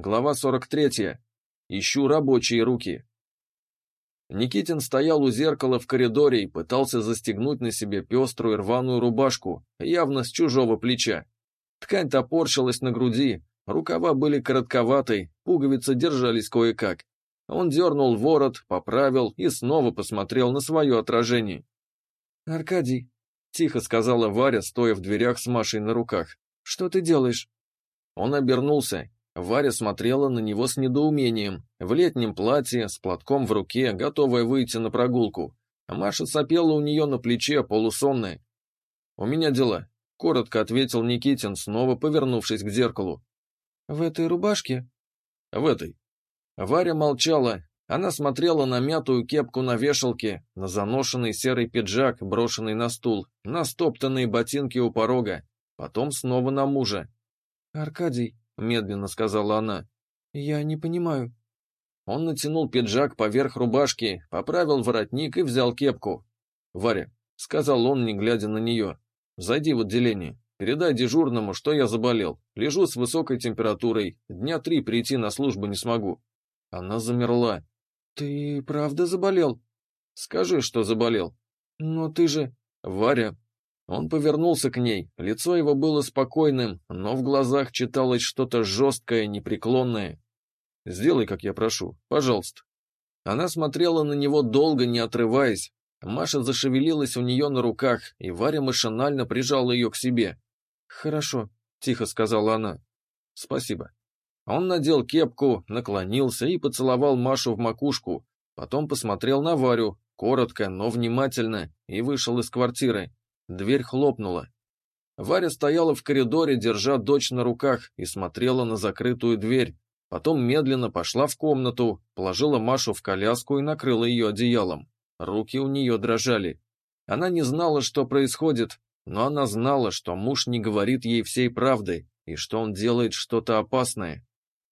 глава 43. Ищу рабочие руки. Никитин стоял у зеркала в коридоре и пытался застегнуть на себе пеструю рваную рубашку, явно с чужого плеча. Ткань топорщилась на груди, рукава были коротковатой, пуговицы держались кое-как. Он дернул ворот, поправил и снова посмотрел на свое отражение. «Аркадий», — тихо сказала Варя, стоя в дверях с Машей на руках. «Что ты делаешь?» Он обернулся. Варя смотрела на него с недоумением, в летнем платье, с платком в руке, готовая выйти на прогулку. А Маша сопела у нее на плече, полусонная. «У меня дела», — коротко ответил Никитин, снова повернувшись к зеркалу. «В этой рубашке?» «В этой». Варя молчала, она смотрела на мятую кепку на вешалке, на заношенный серый пиджак, брошенный на стул, на стоптанные ботинки у порога, потом снова на мужа. «Аркадий», — медленно сказала она, — «я не понимаю». Он натянул пиджак поверх рубашки, поправил воротник и взял кепку. «Варя», — сказал он, не глядя на нее, — «зайди в отделение, передай дежурному, что я заболел, лежу с высокой температурой, дня три прийти на службу не смогу». Она замерла. «Ты правда заболел?» «Скажи, что заболел». «Но ты же...» «Варя». Он повернулся к ней, лицо его было спокойным, но в глазах читалось что-то жесткое, непреклонное. «Сделай, как я прошу, пожалуйста». Она смотрела на него долго, не отрываясь. Маша зашевелилась у нее на руках, и Варя машинально прижала ее к себе. «Хорошо», — тихо сказала она. «Спасибо». Он надел кепку, наклонился и поцеловал Машу в макушку, потом посмотрел на Варю, коротко, но внимательно, и вышел из квартиры. Дверь хлопнула. Варя стояла в коридоре, держа дочь на руках, и смотрела на закрытую дверь. Потом медленно пошла в комнату, положила Машу в коляску и накрыла ее одеялом. Руки у нее дрожали. Она не знала, что происходит, но она знала, что муж не говорит ей всей правды и что он делает что-то опасное.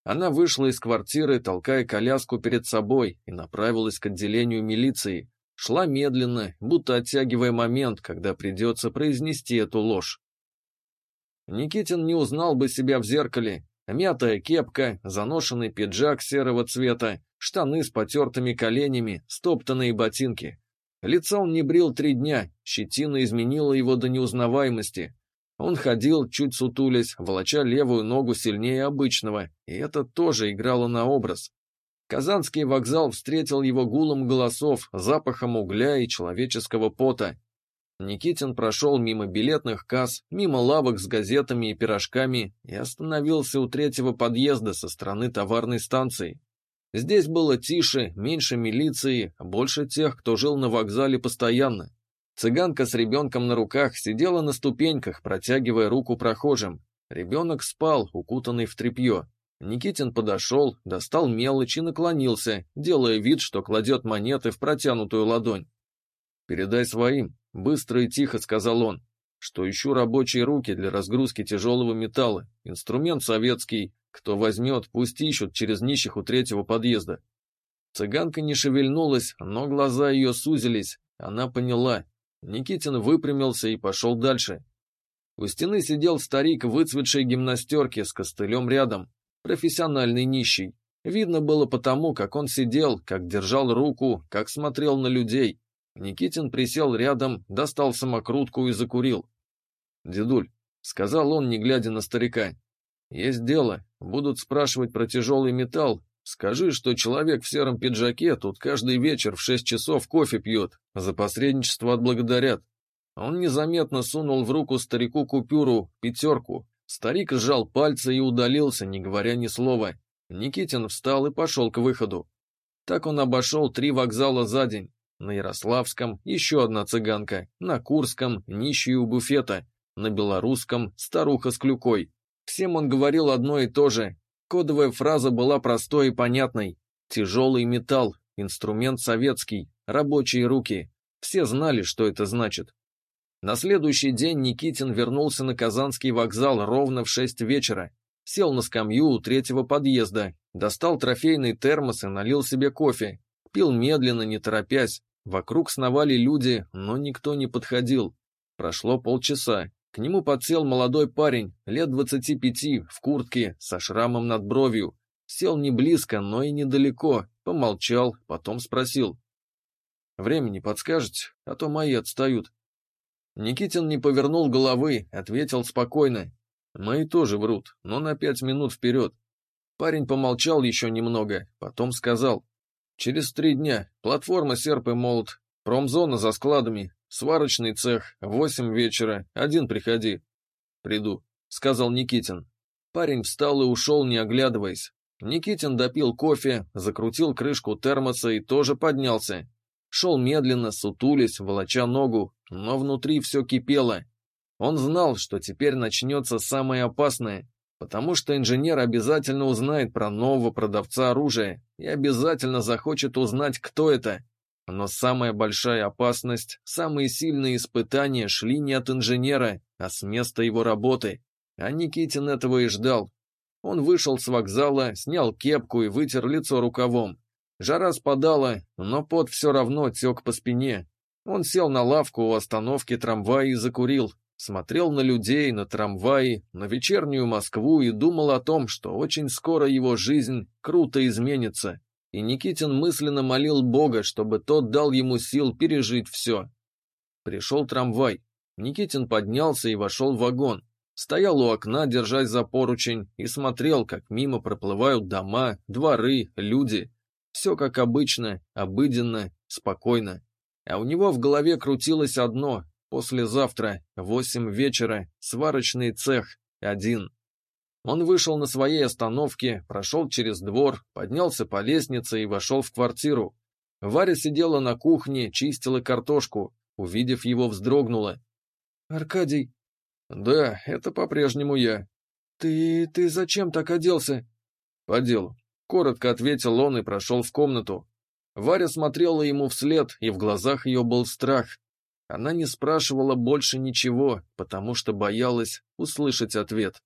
Она вышла из квартиры, толкая коляску перед собой, и направилась к отделению милиции. Шла медленно, будто оттягивая момент, когда придется произнести эту ложь. Никитин не узнал бы себя в зеркале. Мятая кепка, заношенный пиджак серого цвета, штаны с потертыми коленями, стоптанные ботинки. Лицо он не брил три дня, щетина изменила его до неузнаваемости. Он ходил, чуть сутулясь, волоча левую ногу сильнее обычного, и это тоже играло на образ. Казанский вокзал встретил его гулом голосов, запахом угля и человеческого пота. Никитин прошел мимо билетных касс, мимо лавок с газетами и пирожками и остановился у третьего подъезда со стороны товарной станции. Здесь было тише, меньше милиции, больше тех, кто жил на вокзале постоянно. Цыганка с ребенком на руках сидела на ступеньках, протягивая руку прохожим. Ребенок спал, укутанный в тряпье. Никитин подошел, достал мелочь и наклонился, делая вид, что кладет монеты в протянутую ладонь. «Передай своим», — быстро и тихо сказал он, «что ищу рабочие руки для разгрузки тяжелого металла, инструмент советский, кто возьмет, пусть ищут через нищих у третьего подъезда». Цыганка не шевельнулась, но глаза ее сузились, она поняла, Никитин выпрямился и пошел дальше. У стены сидел старик в выцветшей гимнастерке с костылем рядом, профессиональный нищий. Видно было потому, как он сидел, как держал руку, как смотрел на людей. Никитин присел рядом, достал самокрутку и закурил. «Дедуль», — сказал он, не глядя на старика, — «есть дело, будут спрашивать про тяжелый металл, Скажи, что человек в сером пиджаке тут каждый вечер в шесть часов кофе пьет, за посредничество отблагодарят. Он незаметно сунул в руку старику купюру, пятерку. Старик сжал пальцы и удалился, не говоря ни слова. Никитин встал и пошел к выходу. Так он обошел три вокзала за день. На Ярославском еще одна цыганка, на Курском нищий у буфета, на Белорусском старуха с клюкой. Всем он говорил одно и то же Кодовая фраза была простой и понятной. Тяжелый металл, инструмент советский, рабочие руки. Все знали, что это значит. На следующий день Никитин вернулся на Казанский вокзал ровно в шесть вечера. Сел на скамью у третьего подъезда, достал трофейный термос и налил себе кофе. Пил медленно, не торопясь. Вокруг сновали люди, но никто не подходил. Прошло полчаса. К нему подсел молодой парень, лет двадцати пяти, в куртке, со шрамом над бровью. Сел не близко, но и недалеко, помолчал, потом спросил. «Времени подскажете, а то мои отстают». Никитин не повернул головы, ответил спокойно. «Мои тоже врут, но на пять минут вперед». Парень помолчал еще немного, потом сказал. «Через три дня. Платформа «Серп и молот». Промзона за складами. Сварочный цех. Восемь вечера. Один приходи». «Приду», — сказал Никитин. Парень встал и ушел, не оглядываясь. Никитин допил кофе, закрутил крышку термоса и тоже поднялся. Шел медленно, сутулясь, волоча ногу, но внутри все кипело. Он знал, что теперь начнется самое опасное, потому что инженер обязательно узнает про нового продавца оружия и обязательно захочет узнать, кто это. Но самая большая опасность, самые сильные испытания шли не от инженера, а с места его работы. А Никитин этого и ждал. Он вышел с вокзала, снял кепку и вытер лицо рукавом. Жара спадала, но пот все равно тек по спине. Он сел на лавку у остановки трамвая и закурил. Смотрел на людей, на трамваи, на вечернюю Москву и думал о том, что очень скоро его жизнь круто изменится. И Никитин мысленно молил Бога, чтобы тот дал ему сил пережить все. Пришел трамвай. Никитин поднялся и вошел в вагон. Стоял у окна, держась за поручень, и смотрел, как мимо проплывают дома, дворы, люди. Все как обычно, обыденно, спокойно. А у него в голове крутилось одно Послезавтра, восемь вечера, сварочный цех, один. Он вышел на своей остановке, прошел через двор, поднялся по лестнице и вошел в квартиру. Варя сидела на кухне, чистила картошку. Увидев его, вздрогнула. «Аркадий?» «Да, это по-прежнему я». «Ты... ты зачем так оделся?» «По делу». Коротко ответил он и прошел в комнату. Варя смотрела ему вслед, и в глазах ее был страх. Она не спрашивала больше ничего, потому что боялась услышать ответ.